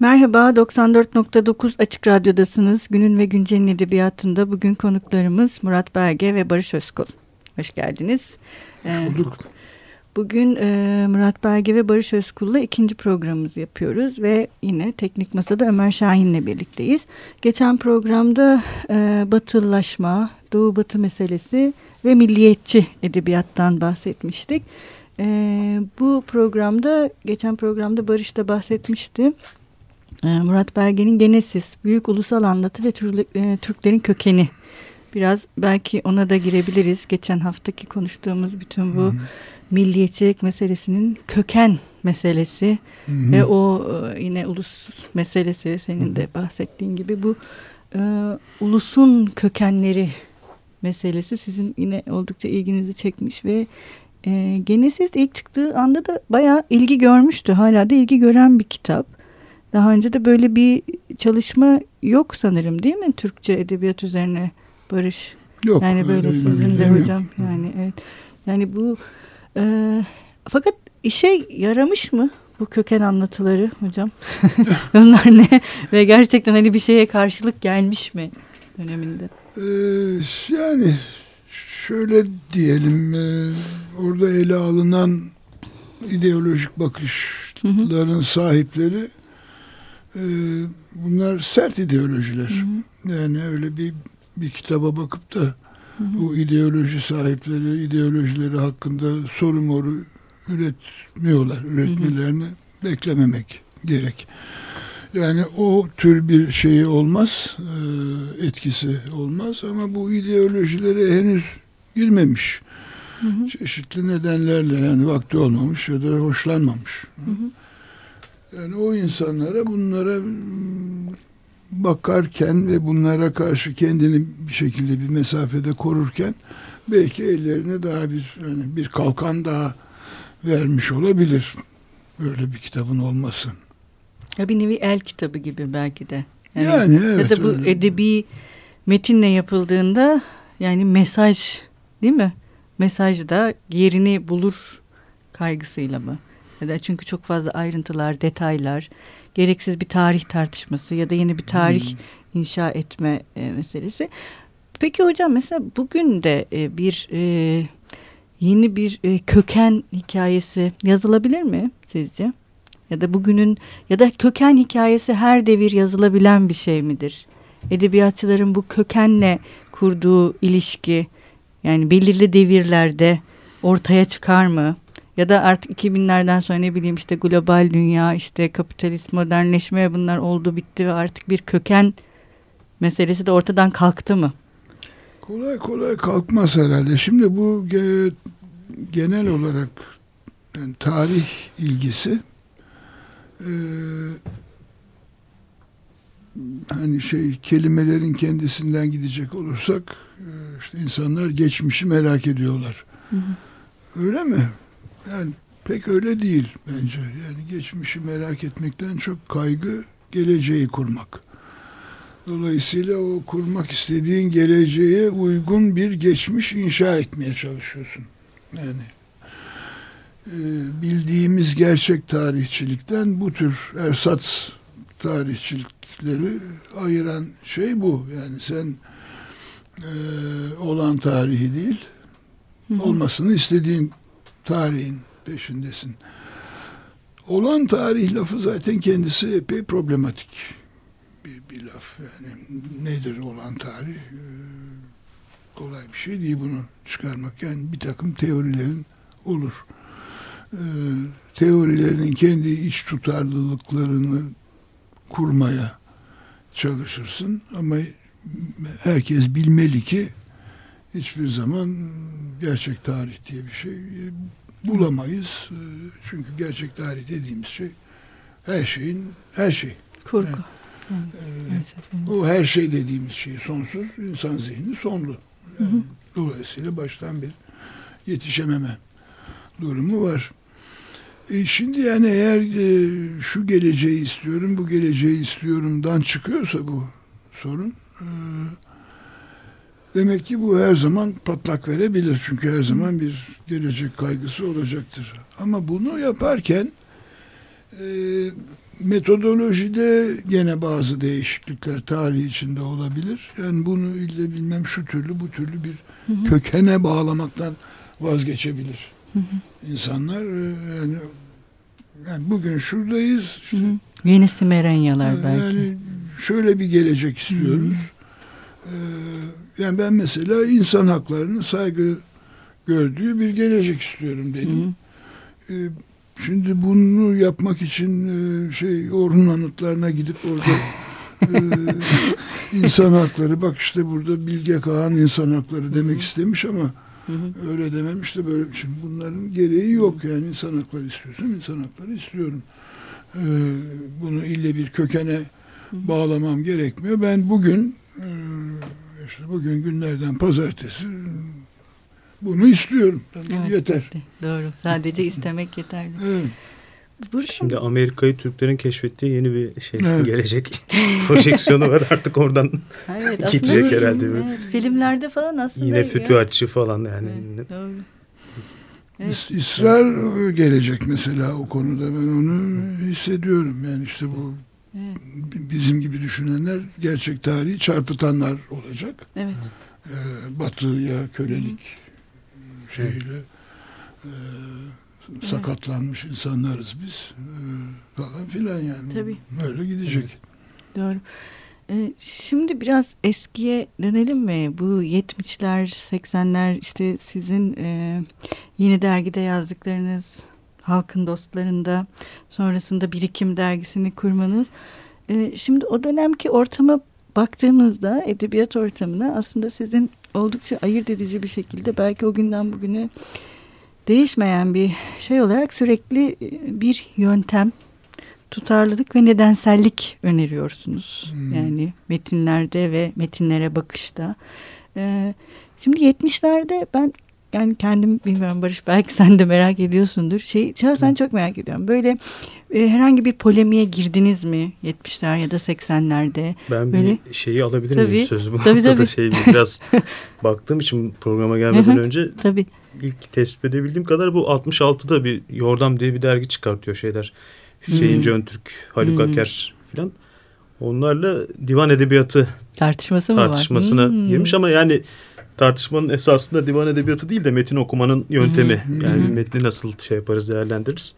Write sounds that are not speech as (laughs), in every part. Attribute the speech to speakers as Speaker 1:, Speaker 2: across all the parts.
Speaker 1: Merhaba, 94.9 Açık Radyo'dasınız. Günün ve Güncel'in edebiyatında bugün konuklarımız Murat Belge ve Barış Özkul. Hoş geldiniz.
Speaker 2: Hoş ee, bulduk.
Speaker 1: Bugün e, Murat Belge ve Barış Özkul'la ikinci programımızı yapıyoruz ve yine Teknik Masa'da Ömer Şahin'le birlikteyiz. Geçen programda e, batılılaşma, Doğu Batı meselesi ve milliyetçi edebiyattan bahsetmiştik. E, bu programda, geçen programda Barış da bahsetmişti. E, Murat Belge'nin Genesis, Büyük Ulusal Anlatı ve e, Türklerin Kökeni. Biraz belki ona da girebiliriz. Geçen haftaki konuştuğumuz bütün bu... Hı -hı milliyetçilik meselesinin köken meselesi hı hı. ve o e, yine ulus meselesi senin de bahsettiğin gibi bu e, ulusun kökenleri meselesi sizin yine oldukça ilginizi çekmiş ve e, Genesis ilk çıktığı anda da bayağı ilgi görmüştü. Hala da ilgi gören bir kitap. Daha önce de böyle bir çalışma yok sanırım değil mi Türkçe edebiyat üzerine Barış?
Speaker 2: Yok.
Speaker 1: Yani böyle sizin de hocam yok. yani evet. Yani bu ee, fakat işe yaramış mı bu köken anlatıları hocam? (laughs) Onlar ne? Ve gerçekten hani bir şeye karşılık gelmiş mi döneminde?
Speaker 2: Ee, yani şöyle diyelim e, orada ele alınan ideolojik bakışların hı hı. sahipleri e, bunlar sert ideolojiler. Hı hı. Yani öyle bir bir kitaba bakıp da bu ideoloji sahipleri ideolojileri hakkında soru moru üretmiyorlar. Üretmelerini hı hı. beklememek gerek. Yani o tür bir şey olmaz, e, etkisi olmaz ama bu ideolojilere henüz girmemiş. Hı hı. Çeşitli nedenlerle yani vakti olmamış ya da hoşlanmamış. Hı hı. Yani o insanlara bunlara bakarken ve bunlara karşı kendini bir şekilde bir mesafede korurken belki ellerine daha bir yani bir kalkan daha vermiş olabilir. Böyle bir kitabın olması.
Speaker 1: Ya bir nevi el kitabı gibi belki de.
Speaker 2: Yani, yani evet.
Speaker 1: Ya da bu öyle. edebi metinle yapıldığında yani mesaj değil mi? Mesaj da yerini bulur kaygısıyla mı? Çünkü çok fazla ayrıntılar, detaylar, gereksiz bir tarih tartışması ya da yeni bir tarih hmm. inşa etme e, meselesi. Peki hocam mesela bugün de e, bir e, yeni bir e, köken hikayesi yazılabilir mi sizce? Ya da bugünün ya da köken hikayesi her devir yazılabilen bir şey midir? Edebiyatçıların bu kökenle kurduğu ilişki yani belirli devirlerde ortaya çıkar mı? Ya da artık 2000'lerden sonra ne bileyim işte global dünya, işte kapitalist modernleşme bunlar oldu bitti ve artık bir köken meselesi de ortadan kalktı mı?
Speaker 2: Kolay kolay kalkmaz herhalde. Şimdi bu ge genel olarak yani tarih ilgisi e, hani şey kelimelerin kendisinden gidecek olursak e, işte insanlar geçmişi merak ediyorlar. Hı hı. Öyle mi? Yani pek öyle değil bence. Yani geçmişi merak etmekten çok kaygı geleceği kurmak. Dolayısıyla o kurmak istediğin geleceğe uygun bir geçmiş inşa etmeye çalışıyorsun. Yani e, bildiğimiz gerçek tarihçilikten bu tür ersat tarihçilikleri ayıran şey bu. Yani sen e, olan tarihi değil, olmasını istediğin tarihin peşindesin. Olan tarih lafı zaten kendisi epey problematik bir, bir laf. Yani nedir olan tarih? Ee, kolay bir şey değil bunu çıkarmak. Yani bir takım teorilerin olur. Ee, teorilerinin kendi iç tutarlılıklarını kurmaya çalışırsın ama herkes bilmeli ki hiçbir zaman gerçek tarih diye bir şey bulamayız. Ee, çünkü gerçek tarih dediğimiz şey her şeyin her şey.
Speaker 1: Kurgu.
Speaker 2: Yani, e, o her şey dediğimiz şey sonsuz. insan zihni sonlu. Yani, hı hı. Dolayısıyla baştan bir yetişememe durumu var. E şimdi yani eğer e, şu geleceği istiyorum, bu geleceği istiyorumdan çıkıyorsa bu sorun e, Demek ki bu her zaman patlak verebilir. Çünkü her zaman bir gelecek kaygısı olacaktır. Ama bunu yaparken e, metodolojide gene bazı değişiklikler tarih içinde olabilir. Yani bunu ille bilmem şu türlü bu türlü bir hı hı. kökene bağlamaktan vazgeçebilir. Hı hı. İnsanlar e, yani yani bugün şuradayız. Işte, hı hı.
Speaker 1: Yeni Simerenyalar yani belki. Yani
Speaker 2: şöyle bir gelecek istiyoruz. Hı hı. Ee, yani ben mesela insan haklarının saygı gördüğü bir gelecek istiyorum dedim. Hı hı. Ee, Şimdi bunu yapmak için e, şey Orhun anıtlarına gidip orada e, (laughs) insan hakları bak işte burada Bilge Kağan insan hakları demek istemiş ama öyle dememiş de böyle şimdi bunların gereği yok yani insan hakları istiyorsun insan hakları istiyorum. E, bunu ille bir kökene bağlamam gerekmiyor. Ben bugün işte bugün günlerden pazartesi bunu istiyorum. Evet, Yeter.
Speaker 1: Doğru. Sadece istemek yeterli.
Speaker 2: Evet.
Speaker 3: Şimdi Amerika'yı Türklerin keşfettiği yeni bir şey evet. gelecek (laughs) projeksiyonu var artık oradan evet, (laughs) gidecek herhalde. Evet,
Speaker 1: filmlerde falan aslında.
Speaker 3: Yine fütühatçı falan yani. Evet, doğru.
Speaker 2: Evet. İsrar gelecek mesela o konuda ben onu hissediyorum. Yani işte bu evet. bizim gibi düşünenler gerçek tarihi çarpıtanlar olacak.
Speaker 1: Evet.
Speaker 2: Ee, batıya kölelik, şeyle e, sakatlanmış insanlarız biz e, falan filan yani.
Speaker 1: Tabii.
Speaker 2: Böyle gidecek.
Speaker 1: Doğru. E, şimdi biraz eskiye dönelim mi? Bu 70'ler, 80'ler işte sizin e, yeni dergide yazdıklarınız, Halkın Dostlarında, sonrasında Birikim dergisini kurmanız. E, şimdi o dönemki ortama baktığımızda edebiyat ortamına aslında sizin oldukça ayırt edici bir şekilde belki o günden bugüne değişmeyen bir şey olarak sürekli e, bir yöntem, tutarlılık ve nedensellik öneriyorsunuz. Hmm. Yani metinlerde ve metinlere bakışta. Ee, şimdi 70'lerde ben yani kendim bilmiyorum Barış belki sen de merak ediyorsundur. Şey şahsen çok merak ediyorum. Böyle e, herhangi bir polemiğe girdiniz mi 70'ler ya da 80'lerde?
Speaker 3: Ben Böyle, bir şeyi alabilir tabii, miyim sözü bu tabii, tabii. şey biraz (laughs) baktığım için programa gelmeden önce
Speaker 1: tabii.
Speaker 3: ilk tespit edebildiğim kadar bu 66'da bir Yordam diye bir dergi çıkartıyor şeyler. Hüseyin hmm. Cöntürk, Haluk hmm. Aker filan. Onlarla divan edebiyatı
Speaker 1: tartışması mı
Speaker 3: tartışmasına var? Hmm. girmiş ama yani tartışmanın esasında divan edebiyatı değil de metin okumanın yöntemi. Yani metni nasıl şey yaparız değerlendiririz.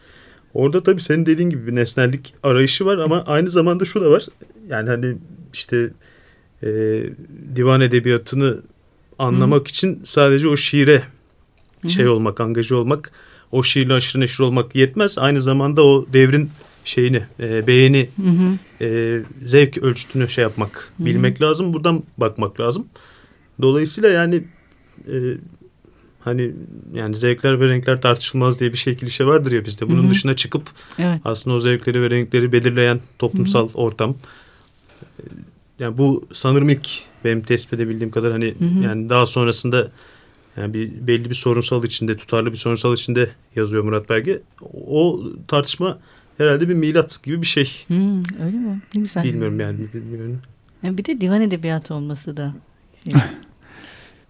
Speaker 3: Orada tabii senin dediğin gibi bir nesnellik arayışı var ama aynı zamanda şu da var. Yani hani işte e, divan edebiyatını anlamak Hı. için sadece o şiire Hı. şey olmak, angaja olmak, o şiirle aşırı neşir olmak yetmez. Aynı zamanda o devrin şeyini, e, beğeni, hı hı. E, zevk ölçütünü şey yapmak, hı hı. bilmek lazım. Buradan bakmak lazım. Dolayısıyla yani e, hani yani zevkler ve renkler tartışılmaz diye bir şey klişe vardır ya bizde. Bunun Hı-hı. dışına çıkıp evet. aslında o zevkleri ve renkleri belirleyen toplumsal Hı-hı. ortam. Yani bu sanırım ilk benim tespit edebildiğim kadar hani Hı-hı. yani daha sonrasında yani bir belli bir sorunsal içinde tutarlı bir sorunsal içinde yazıyor Murat Belge. O tartışma herhalde bir milat gibi bir şey.
Speaker 1: Hmm, öyle mi? Ne güzel.
Speaker 3: Bilmiyorum yani. Bilmiyorum.
Speaker 1: Yani bir de divan edebiyatı olması da.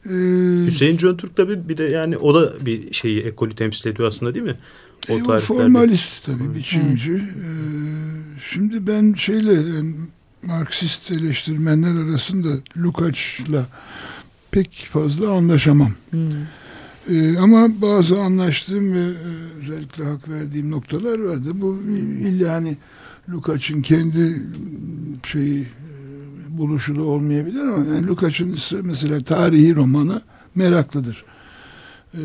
Speaker 3: Ee, Hüseyin Cöntürk tabii bir de yani o da bir şeyi ekolü temsil ediyor aslında değil mi?
Speaker 2: O e, formalist tabii biçimci. Ee, şimdi ben şeyle yani Marksist eleştirmenler arasında Lukács'la pek fazla anlaşamam. Hmm. Ee, ama bazı anlaştığım ve e, özellikle hak verdiğim noktalar vardı. Bu illa hani Lukács'ın kendi şeyi buluşu da olmayabilir ama yani Lukács'ın mesela tarihi romanı meraklıdır. Ee,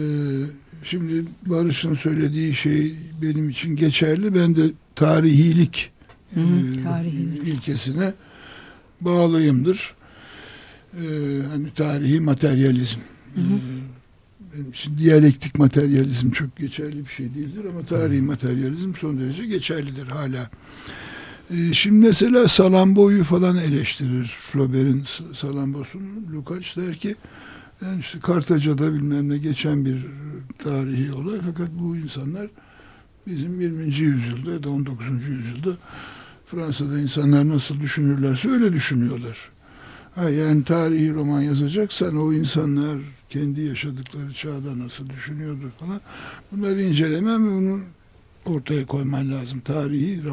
Speaker 2: şimdi Barış'ın söylediği şey benim için geçerli. Ben de tarihilik, Hı, e, tarihilik. ilkesine bağlıyımdır. Ee, hani tarihi materyalizm. Hı hı. Ee, benim için diyalektik materyalizm çok geçerli bir şey değildir ama tarihi materyalizm son derece geçerlidir hala. Ee, şimdi mesela Salambo'yu falan eleştirir Flaubert'in Salambos'unu. Lukács der ki yani işte Kartaca'da bilmem ne geçen bir tarihi olay fakat bu insanlar bizim 20. yüzyılda ya da 19. yüzyılda Fransa'da insanlar nasıl düşünürlerse öyle düşünüyorlar. Ha, yani tarihi roman yazacaksan o insanlar kendi yaşadıkları çağda nasıl düşünüyordu falan bunları incelemem ve onu ortaya koyman lazım. Tarihi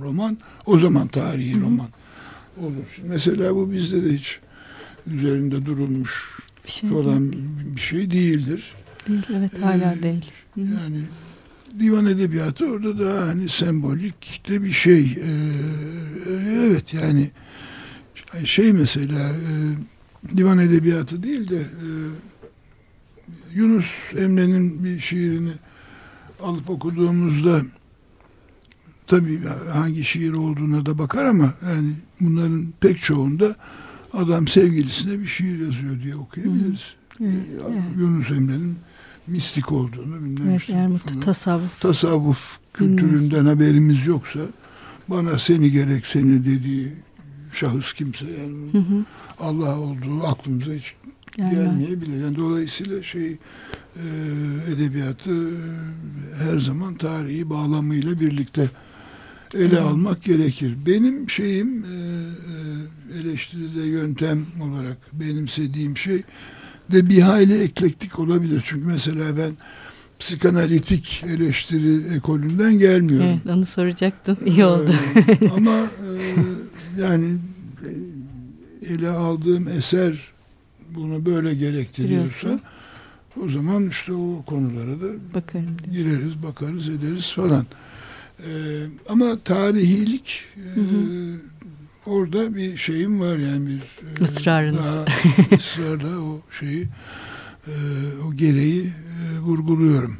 Speaker 2: roman o zaman tarihi Hı-hı. roman olur. Mesela bu bizde de hiç üzerinde durulmuş bir şey falan değil. bir şey değildir.
Speaker 1: Değil, evet hala ee, değil.
Speaker 2: Hı-hı. Yani divan edebiyatı orada da hani sembolik de bir şey. Ee, evet yani şey mesela e, divan edebiyatı değil de e, Yunus Emre'nin bir şiirini alıp okuduğumuzda tabii hangi şiir olduğuna da bakar ama yani bunların pek çoğunda adam sevgilisine bir şiir yazıyor diye okuyabiliriz. Evet, evet. Yunus Emre'nin mistik olduğunu bilmem
Speaker 1: evet, falan. tasavvuf.
Speaker 2: tasavvuf kültüründen Bilmiyorum. haberimiz yoksa bana seni gerek seni dediği şahıs kimse yani hı hı. Allah olduğu aklımıza hiç yani. gelmeyebilir. Yani dolayısıyla şey e, edebiyatı e, her zaman tarihi bağlamıyla birlikte ele hı. almak gerekir. Benim şeyim e, e, eleştiride yöntem olarak benimsediğim şey de bir hayli eklektik olabilir. Çünkü mesela ben psikanalitik eleştiri ekolünden gelmiyorum.
Speaker 1: Evet, onu soracaktım. İyi oldu.
Speaker 2: Ee, (laughs) ama (laughs) e, yani ele aldığım eser bunu böyle gerektiriyorsa o zaman işte o konulara da Bakarım gireriz, bakarız, ederiz falan. Ee, ama tarihilik e, hı hı. orada bir şeyim var yani bir
Speaker 1: e, Israrınız.
Speaker 2: daha ısrarla o şeyi e, o gereği e, vurguluyorum.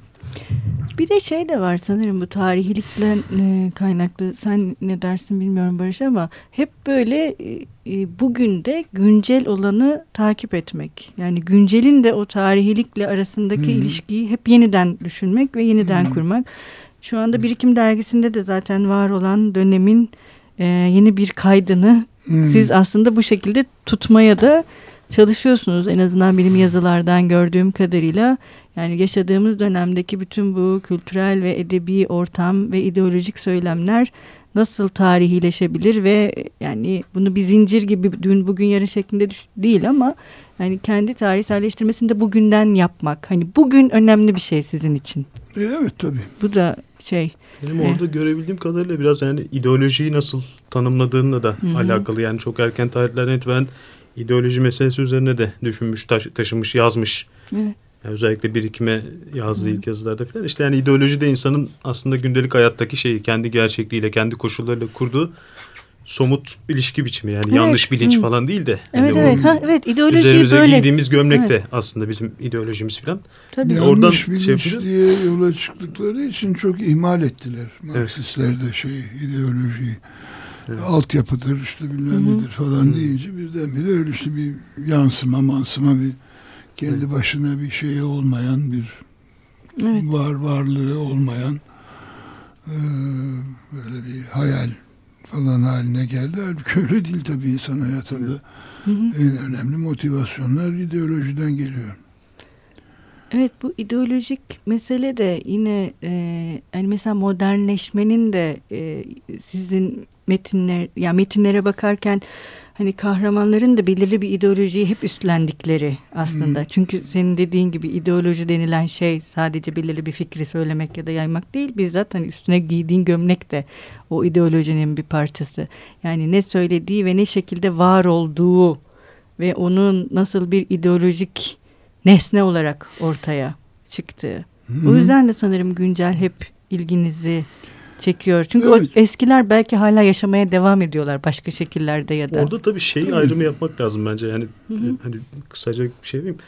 Speaker 1: Bir de şey de var sanırım bu tarihilikle e, kaynaklı. Sen ne dersin bilmiyorum Barış ama hep böyle e, e, bugün de güncel olanı takip etmek. Yani güncelin de o tarihilikle arasındaki hmm. ilişkiyi hep yeniden düşünmek ve yeniden hmm. kurmak. Şu anda Birikim Dergisi'nde de zaten var olan dönemin e, yeni bir kaydını hmm. siz aslında bu şekilde tutmaya da çalışıyorsunuz. En azından benim yazılardan gördüğüm kadarıyla yani yaşadığımız dönemdeki bütün bu kültürel ve edebi ortam ve ideolojik söylemler nasıl tarihileşebilir ve yani bunu bir zincir gibi dün bugün yarın şeklinde değil ama yani kendi tarihselleştirmesini de bugünden yapmak. Hani bugün önemli bir şey sizin için.
Speaker 2: E, evet tabii.
Speaker 1: Bu da şey.
Speaker 3: Benim orada e, görebildiğim kadarıyla biraz yani ideolojiyi nasıl tanımladığınla da Hı-hı. alakalı. Yani çok erken tarihlerden itibaren ideoloji meselesi üzerine de düşünmüş, taş, taşımış, yazmış. Evet. Yani özellikle birikime yazdığı Hı. ilk yazılarda falan. İşte yani ideoloji de insanın aslında gündelik hayattaki şeyi kendi gerçekliğiyle, kendi koşullarıyla kurduğu somut ilişki biçimi yani evet. yanlış bilinç Hı. falan değil de.
Speaker 1: Evet
Speaker 3: yani
Speaker 1: evet ha, evet ideoloji
Speaker 3: üzerimize
Speaker 1: böyle.
Speaker 3: giydiğimiz gömlek evet. de aslında bizim ideolojimiz falan.
Speaker 2: Tabii. Yanlış Oradan bilinç şey diye yola çıktıkları için çok ihmal ettiler. Marksistler de şey ideolojiyi. Evet. Altyapıdır işte bilmem Hı. nedir falan Hı. deyince birdenbire öyle işte bir yansıma mansıma bir kendi evet. başına bir şey olmayan bir evet. var varlığı olmayan e, böyle bir hayal falan haline geldi. Halbuki öyle değil tabii insan hayatında. Hı hı. En önemli motivasyonlar ideolojiden geliyor.
Speaker 1: Evet bu ideolojik mesele de yine e, yani mesela modernleşmenin de e, sizin metinler yani metinlere bakarken hani kahramanların da belirli bir ideolojiyi hep üstlendikleri aslında. Hmm. Çünkü senin dediğin gibi ideoloji denilen şey sadece belirli bir fikri söylemek ya da yaymak değil. Bizzat hani üstüne giydiğin gömlek de o ideolojinin bir parçası. Yani ne söylediği ve ne şekilde var olduğu ve onun nasıl bir ideolojik nesne olarak ortaya çıktığı. Hmm. O yüzden de sanırım güncel hep ilginizi çekiyor. Çünkü evet. o eskiler belki hala yaşamaya devam ediyorlar başka şekillerde ya da.
Speaker 3: Orada tabii şeyi ayrımı yapmak lazım bence. Yani hı hı. hani kısaca bir şey diyeyim.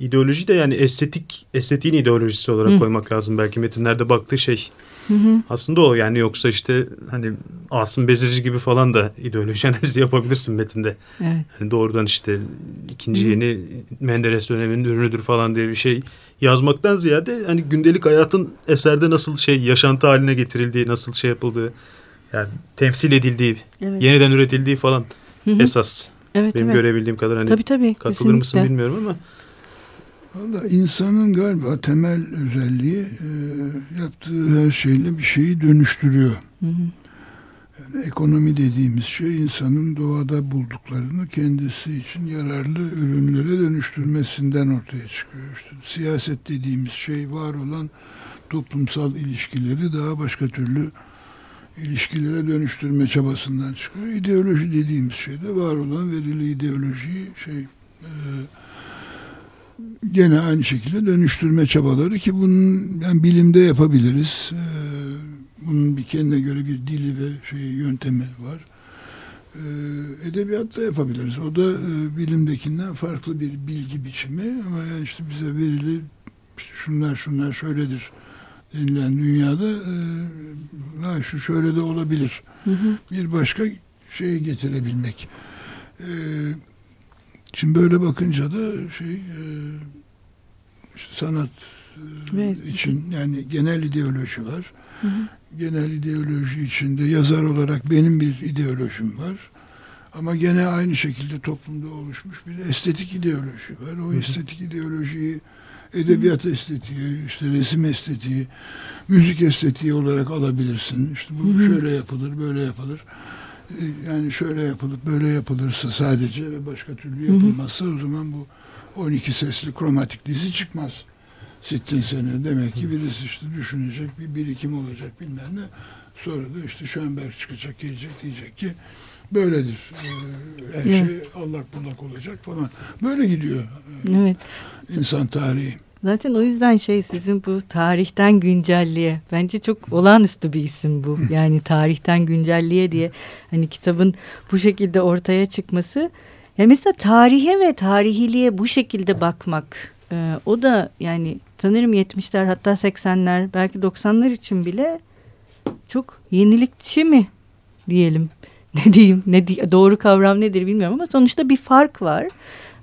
Speaker 3: İdeoloji de yani estetik estetiğin ideolojisi olarak hı. koymak lazım belki metinlerde baktığı şey. Hı hı. Aslında o yani yoksa işte hani Asım Bezirci gibi falan da ideoloji (laughs) analizi yapabilirsin metinde. Evet. Yani doğrudan işte ikinci hı. yeni Menderes döneminin ürünüdür falan diye bir şey yazmaktan ziyade hani gündelik hayatın eserde nasıl şey yaşantı haline getirildiği, nasıl şey yapıldığı yani temsil edildiği, evet. yeniden üretildiği falan hı hı. esas. Evet, Benim evet. görebildiğim kadar hani tabii, tabii, katılır kesinlikle. mısın bilmiyorum ama
Speaker 2: Valla insanın galiba temel özelliği e, yaptığı her şeyle bir şeyi dönüştürüyor. Hı hı. Yani ekonomi dediğimiz şey insanın doğada bulduklarını kendisi için yararlı ürünlere dönüştürmesinden ortaya çıkıyor. İşte siyaset dediğimiz şey var olan toplumsal ilişkileri daha başka türlü ilişkilere dönüştürme çabasından çıkıyor. İdeoloji dediğimiz şey de var olan verili ideolojiyi şey e, gene aynı şekilde dönüştürme çabaları ki bunun yani bilimde yapabiliriz. E, bunun bir kendine göre bir dili ve şey yöntemi var. E, edebiyatta yapabiliriz. O da e, bilimdekinden farklı bir bilgi biçimi ama yani işte bize verili işte şunlar şunlar şöyledir denilen dünyada e, ha, şu şöyle de olabilir. Hı hı. Bir başka şey getirebilmek. E, şimdi böyle bakınca da şey e, işte sanat e, evet. için yani genel ideoloji var. Hı hı. Genel ideoloji içinde yazar olarak benim bir ideolojim var. Ama gene aynı şekilde toplumda oluşmuş bir estetik ideoloji var. O hı hı. estetik ideolojiyi edebiyat estetiği, işte resim estetiği, müzik estetiği olarak alabilirsin. İşte bu Hı-hı. şöyle yapılır, böyle yapılır. Yani şöyle yapılıp böyle yapılırsa sadece ve başka türlü yapılmazsa o zaman bu 12 sesli kromatik dizi çıkmaz. Sittin sene demek ki birisi işte düşünecek bir birikim olacak bilmem ne. Sonra da işte Schönberg çıkacak gelecek diyecek ki böyledir. Ee, her evet. şey allak bullak olacak falan. Böyle gidiyor. Evet. İnsan tarihi.
Speaker 1: Zaten o yüzden şey sizin bu tarihten güncelliğe bence çok olağanüstü bir isim bu. (laughs) Yani tarihten güncelliğe diye hani kitabın bu şekilde ortaya çıkması. Ya mesela tarihe ve tarihiliğe bu şekilde bakmak e, o da yani sanırım 70'ler hatta 80'ler belki 90'lar için bile çok yenilikçi mi diyelim. (laughs) Ne diyeyim ne di doğru kavram nedir bilmiyorum ama sonuçta bir fark var.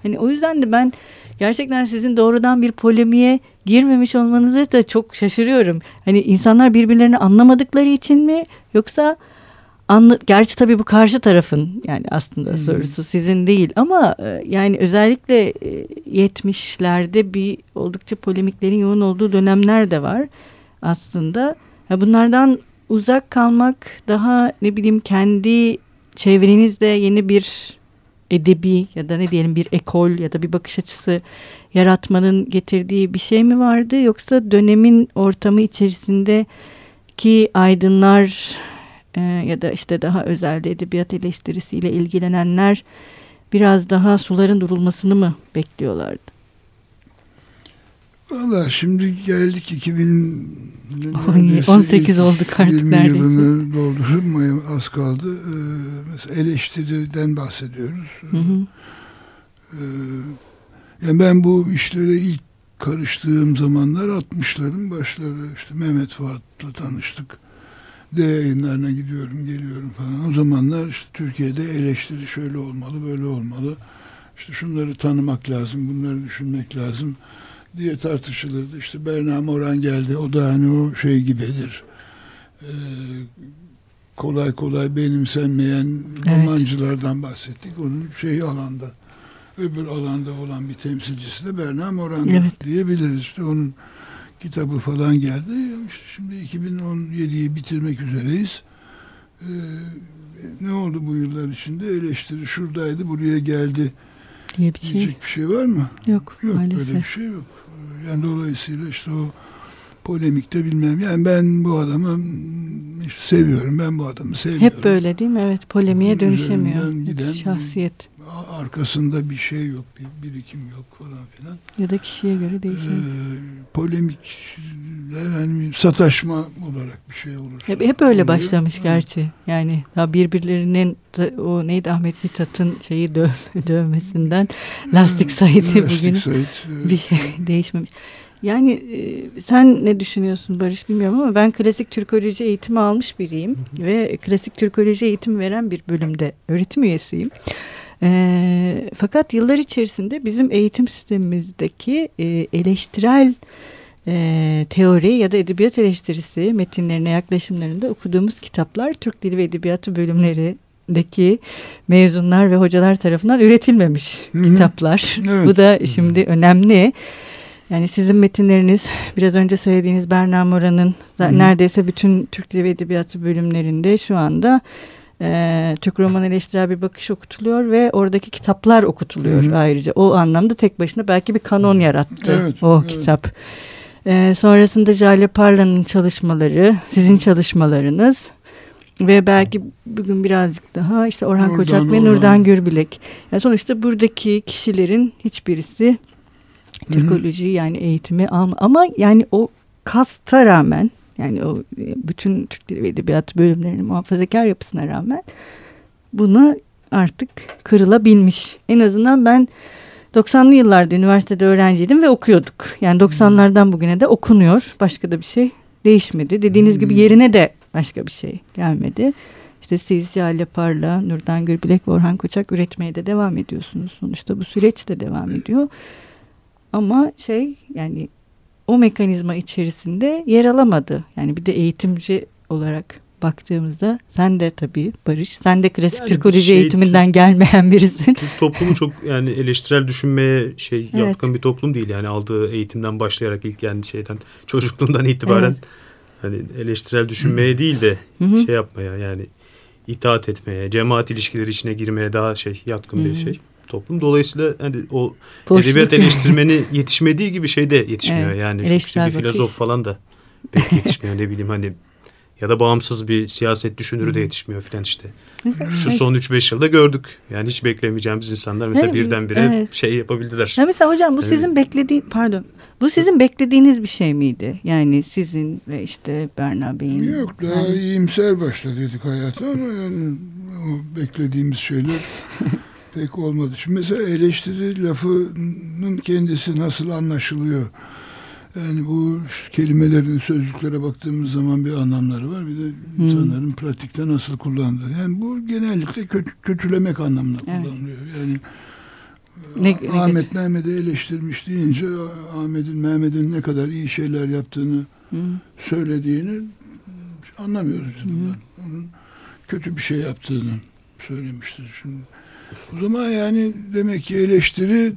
Speaker 1: Hani o yüzden de ben gerçekten sizin doğrudan bir polemiğe girmemiş olmanızı da çok şaşırıyorum. Hani insanlar birbirlerini anlamadıkları için mi yoksa anla gerçi tabii bu karşı tarafın yani aslında hmm. sorusu sizin değil ama e, yani özellikle 70'lerde e, bir oldukça polemiklerin yoğun olduğu dönemler de var aslında. Bunlardan uzak kalmak daha ne bileyim kendi çevrenizde yeni bir edebi ya da ne diyelim bir ekol ya da bir bakış açısı yaratmanın getirdiği bir şey mi vardı yoksa dönemin ortamı içerisindeki aydınlar e, ya da işte daha özelde edebiyat eleştirisiyle ilgilenenler biraz daha suların durulmasını mı bekliyorlardı?
Speaker 2: Valla şimdi geldik 2000
Speaker 1: 18 olduk artık 20 neredeyse.
Speaker 2: yılını doldurmaya az kaldı. Ee, mesela eleştiriden bahsediyoruz. Hı hı. Ee, yani ben bu işlere ilk karıştığım zamanlar 60'ların başları. işte Mehmet Fuat'la tanıştık. D yayınlarına gidiyorum, geliyorum falan. O zamanlar işte Türkiye'de eleştiri şöyle olmalı, böyle olmalı. İşte şunları tanımak lazım, bunları düşünmek lazım diye tartışılırdı. İşte Berna Moran geldi. O da hani o şey gibidir. Ee, kolay kolay benimsenmeyen evet. romancılardan bahsettik. Onun şey alanda öbür alanda olan bir temsilcisi de Berna Moran evet. diyebiliriz. İşte onun kitabı falan geldi. İşte şimdi 2017'yi bitirmek üzereyiz. Ee, ne oldu bu yıllar içinde? Eleştiri şuradaydı, buraya geldi.
Speaker 1: Diye bir şey.
Speaker 2: Diyecek bir şey var mı?
Speaker 1: Yok,
Speaker 2: yok maalesef. Böyle bir şey yok. Yani dolayısıyla işte o polemikte bilmem. Yani ben bu adamı seviyorum. Ben bu adamı seviyorum.
Speaker 1: Hep böyle değil mi? Evet. Polemiğe dönüşemiyor. Giden şahsiyet.
Speaker 2: arkasında bir şey yok. Bir birikim yok falan filan.
Speaker 1: Ya da kişiye göre değişiyor. Ee,
Speaker 2: polemikler hani sataşma olarak bir şey olur.
Speaker 1: Hep, hep öyle oluyor. başlamış ha. gerçi. Yani daha birbirlerinin o neydi Ahmet Mithat'ın şeyi döv, (laughs) dövmesinden lastik Said'i bugün Said, evet. bir şey (laughs) değişmemiş. Yani e, sen ne düşünüyorsun Barış bilmiyorum ama ben klasik Türkoloji eğitimi almış biriyim hı hı. ve klasik Türkoloji eğitimi veren bir bölümde öğretim üyesiyim. E, fakat yıllar içerisinde bizim eğitim sistemimizdeki e, eleştirel e, teori ya da edebiyat eleştirisi metinlerine yaklaşımlarında okuduğumuz kitaplar Türk Dili ve Edebiyatı bölümlerindeki mezunlar ve hocalar tarafından üretilmemiş Hı-hı. kitaplar. Evet. Bu da şimdi önemli. Yani sizin metinleriniz biraz önce söylediğiniz Berna Mora'nın neredeyse bütün Türk Dili ve Edebiyatı bölümlerinde şu anda e, Türk roman eleştirel bir bakış okutuluyor ve oradaki kitaplar okutuluyor Hı-hı. ayrıca. O anlamda tek başına belki bir kanon yarattı evet, o evet. kitap. E, sonrasında Jale Parla'nın çalışmaları, sizin çalışmalarınız ve belki bugün birazcık daha işte Orhan Nurdan Koçak ve. Nurdan Gürbilek. Yani sonuçta buradaki kişilerin hiçbirisi Türkoloji yani eğitimi alma ama yani o kasta rağmen yani o e, bütün Türk Dili ve Edebiyatı bölümlerinin muhafazakar yapısına rağmen bunu artık kırılabilmiş. En azından ben 90'lı yıllarda üniversitede öğrenciydim ve okuyorduk. Yani 90'lardan bugüne de okunuyor. Başka da bir şey değişmedi. Dediğiniz gibi yerine de başka bir şey gelmedi. İşte siz Jale Parla, Nurdan Gürbilek ve Orhan Koçak üretmeye de devam ediyorsunuz. Sonuçta bu süreç de devam ediyor. Ama şey yani o mekanizma içerisinde yer alamadı. Yani bir de eğitimci olarak baktığımızda sen de tabii Barış sen de klasik yani Türkoloji şey, eğitiminden gelmeyen birisin.
Speaker 3: Türk toplumu çok yani eleştirel düşünmeye şey evet. yatkın bir toplum değil yani aldığı eğitimden başlayarak ilk yani şeyden (laughs) çocukluğundan itibaren evet. hani eleştirel düşünmeye değil de şey yapmaya yani itaat etmeye, cemaat ilişkileri içine girmeye daha şey yatkın bir şey toplum. Dolayısıyla hani o Boşluk. edebiyat (laughs) eleştirmeni yetişmediği gibi şey de yetişmiyor. Evet, yani işte bir filozof falan da pek yetişmiyor ne bileyim hani ya da bağımsız bir siyaset düşünürü de yetişmiyor filan işte. Şu son 3-5 yılda gördük. Yani hiç beklemeyeceğimiz insanlar mesela evet, birdenbire evet. şey yapabildiler.
Speaker 1: Ya mesela hocam bu yani, sizin beklediği pardon bu sizin beklediğiniz bir şey miydi? Yani sizin ve işte Berna Bey'in.
Speaker 2: Yok daha yani... iyimser başladıydık hayata ama yani o beklediğimiz şeyler (laughs) pek olmadı. Şimdi mesela eleştiri lafının kendisi nasıl anlaşılıyor? Yani bu kelimelerin sözcüklere baktığımız zaman bir anlamları var. Bir de hmm. insanların pratikte nasıl kullandığı. Yani bu genellikle kötü, kötülemek anlamına evet. kullanılıyor. Yani ne, Ahmet Mehmet'i eleştirmiş deyince Ahmet'in Mehmet'in ne kadar iyi şeyler yaptığını hmm. söylediğini anlamıyoruz bundan. Hmm. Onun kötü bir şey yaptığını söylemiştir. Şimdi o zaman yani demek ki eleştiri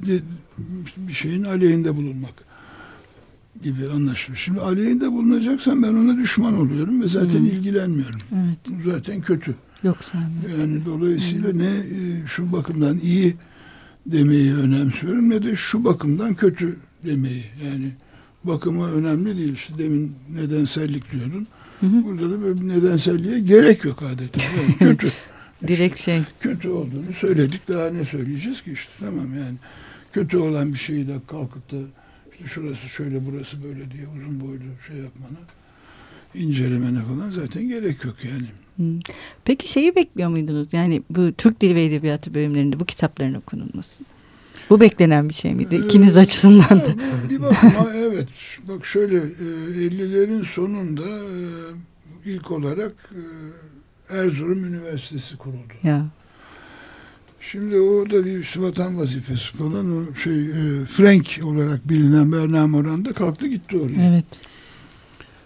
Speaker 2: bir şeyin aleyhinde bulunmak gibi anlaşılıyor. Şimdi aleyhinde bulunacaksan ben ona düşman oluyorum ve zaten hmm. ilgilenmiyorum. Evet. Zaten kötü.
Speaker 1: Yok
Speaker 2: Yani dolayısıyla hmm. ne e, şu bakımdan iyi demeyi önemsiyorum ne de şu bakımdan kötü demeyi. Yani bakımı önemli değil. İşte demin nedensellik diyordun. Hı hı. Burada da böyle bir nedenselliğe gerek yok adeta. Yani (laughs) kötü.
Speaker 1: Direkt şey.
Speaker 2: Kötü olduğunu söyledik. Daha ne söyleyeceğiz ki işte tamam yani. Kötü olan bir şeyi de kalkıp da işte şurası şöyle burası böyle diye uzun boylu şey yapmana incelemene falan zaten gerek yok yani.
Speaker 1: Peki şeyi bekliyor muydunuz? Yani bu Türk Dili ve Edebiyatı bölümlerinde bu kitapların okunulması. Bu beklenen bir şey miydi? İkiniz ee, açısından da. (laughs)
Speaker 2: Bir bakıma evet. Bak şöyle 50'lerin e, sonunda e, ilk olarak e, Erzurum Üniversitesi kuruldu. Ya. Şimdi o da bir vatan vazifesi falan o şey e, Frank olarak bilinen Berna Moran da kalktı gitti oraya. Evet.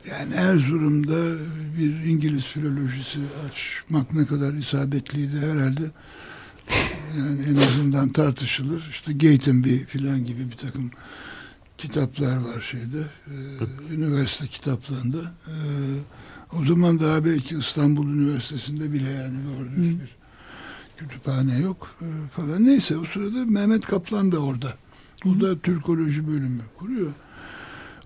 Speaker 2: Yani Erzurum'da bir İngiliz filolojisi açmak ne kadar isabetliydi herhalde. Yani en azından tartışılır. İşte Gatenby filan gibi bir takım kitaplar var şeyde. E, üniversite kitaplarında. E, o zaman daha belki İstanbul Üniversitesi'nde bile yani doğru düz bir kütüphane yok e, falan. Neyse o sırada Mehmet Kaplan da orada. O Hı. da Türkoloji bölümü kuruyor.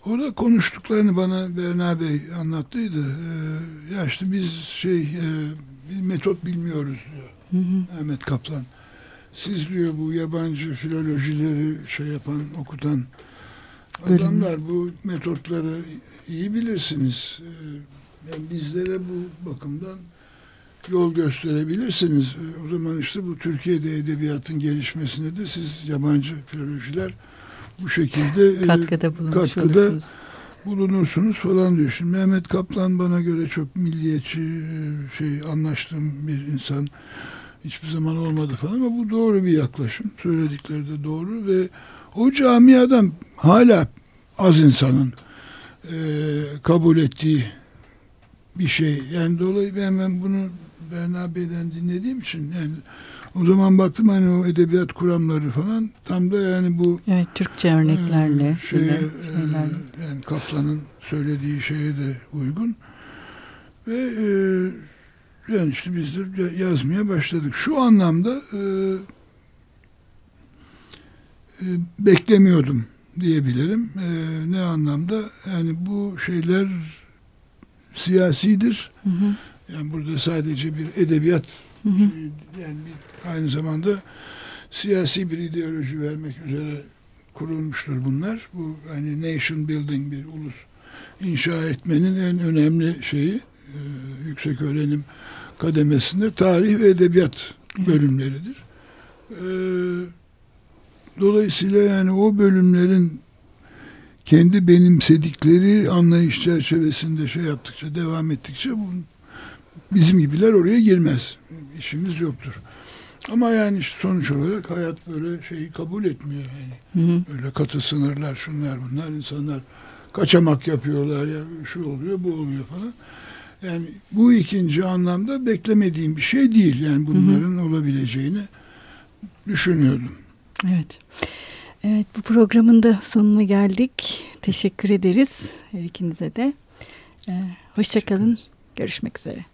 Speaker 2: Orada konuştuklarını bana Berna Bey anlattıydı. Ee, ya işte biz şey e, bir metot bilmiyoruz diyor. Hı hı. Mehmet Kaplan. Siz diyor bu yabancı filolojileri şey yapan, okutan adamlar bu metotları iyi bilirsiniz. Ee, yani bizlere bu bakımdan yol gösterebilirsiniz. O zaman işte bu Türkiye'de edebiyatın gelişmesine de siz yabancı filolojiler bu şekilde
Speaker 1: e, katkıda, katkıda
Speaker 2: bulunursunuz falan diyor. Şimdi Mehmet Kaplan bana göre çok milliyetçi şey anlaştığım bir insan hiçbir zaman olmadı falan ama bu doğru bir yaklaşım. Söyledikleri de doğru ve o camiadan hala az insanın e, kabul ettiği bir şey. Yani dolayı ben, bunu Berna Bey'den dinlediğim için yani o zaman baktım hani o edebiyat kuramları falan tam da yani bu
Speaker 1: evet Türkçe örneklerle
Speaker 2: e, şeye, e, yani Kaplan'ın söylediği şeye de uygun ve e, yani işte biz de yazmaya başladık. Şu anlamda e, e, beklemiyordum diyebilirim. Ee, ne anlamda? Yani bu şeyler siyasidir. Hı hı. Yani burada sadece bir edebiyat hı hı. yani bir, aynı zamanda siyasi bir ideoloji vermek üzere kurulmuştur bunlar. Bu hani nation building bir ulus inşa etmenin en önemli şeyi e, yüksek öğrenim kademesinde tarih ve edebiyat bölümleridir. E, dolayısıyla yani o bölümlerin kendi benimsedikleri anlayış çerçevesinde şey yaptıkça, devam ettikçe bu, bizim gibiler oraya girmez. İşimiz yoktur. Ama yani sonuç olarak hayat böyle şeyi kabul etmiyor yani. Hı hı. Böyle katı sınırlar, şunlar bunlar insanlar kaçamak yapıyorlar ya şu oluyor, bu oluyor falan. Yani bu ikinci anlamda beklemediğim bir şey değil. Yani bunların hı hı. olabileceğini düşünüyordum.
Speaker 1: Evet. Evet bu programın da sonuna geldik. Teşekkür ederiz her ikinize de. Ee, hoşçakalın. Görüşmek üzere.